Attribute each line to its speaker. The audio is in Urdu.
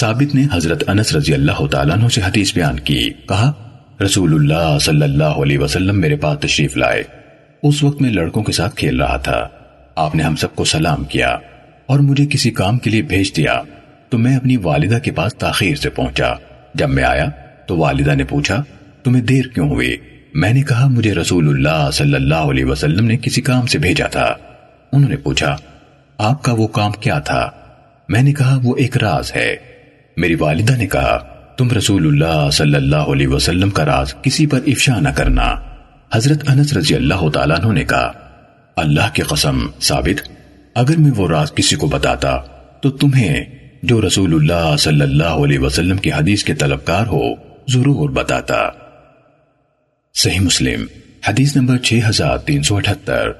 Speaker 1: ثابت نے حضرت انس رضی اللہ تعالیٰ عنہ سے حدیث بیان کی۔ کہا، رسول اللہ صلی اللہ علیہ وسلم میرے پاس تشریف لائے۔ اس وقت میں لڑکوں کے ساتھ کھیل رہا تھا۔ آپ نے ہم سب کو سلام کیا اور مجھے کسی کام کے لیے بھیج دیا۔ تو میں اپنی والدہ کے پاس تاخیر سے پہنچا۔ جب میں آیا تو والدہ نے پوچھا، تمہیں دیر کیوں ہوئی؟ میں نے کہا، مجھے رسول اللہ صلی اللہ علیہ وسلم نے کسی کام سے بھیجا تھا۔ انہوں نے پوچھا، آپ کا وہ کام کیا تھا؟ میں نے کہا، وہ ایک راز ہے۔ میری والدہ نے کہا، تم رسول اللہ صلی اللہ علیہ وسلم کا راز کسی پر افشا نہ کرنا۔ حضرت انس رضی اللہ تعالیٰ عنہ نے کہا، اللہ کی قسم، ثابت، اگر میں وہ راز کسی کو بتاتا، تو تمہیں جو رسول اللہ صلی اللہ علیہ وسلم کی حدیث کے طلبکار ہو، ضرور بتاتا۔ صحیح مسلم، حدیث نمبر 6378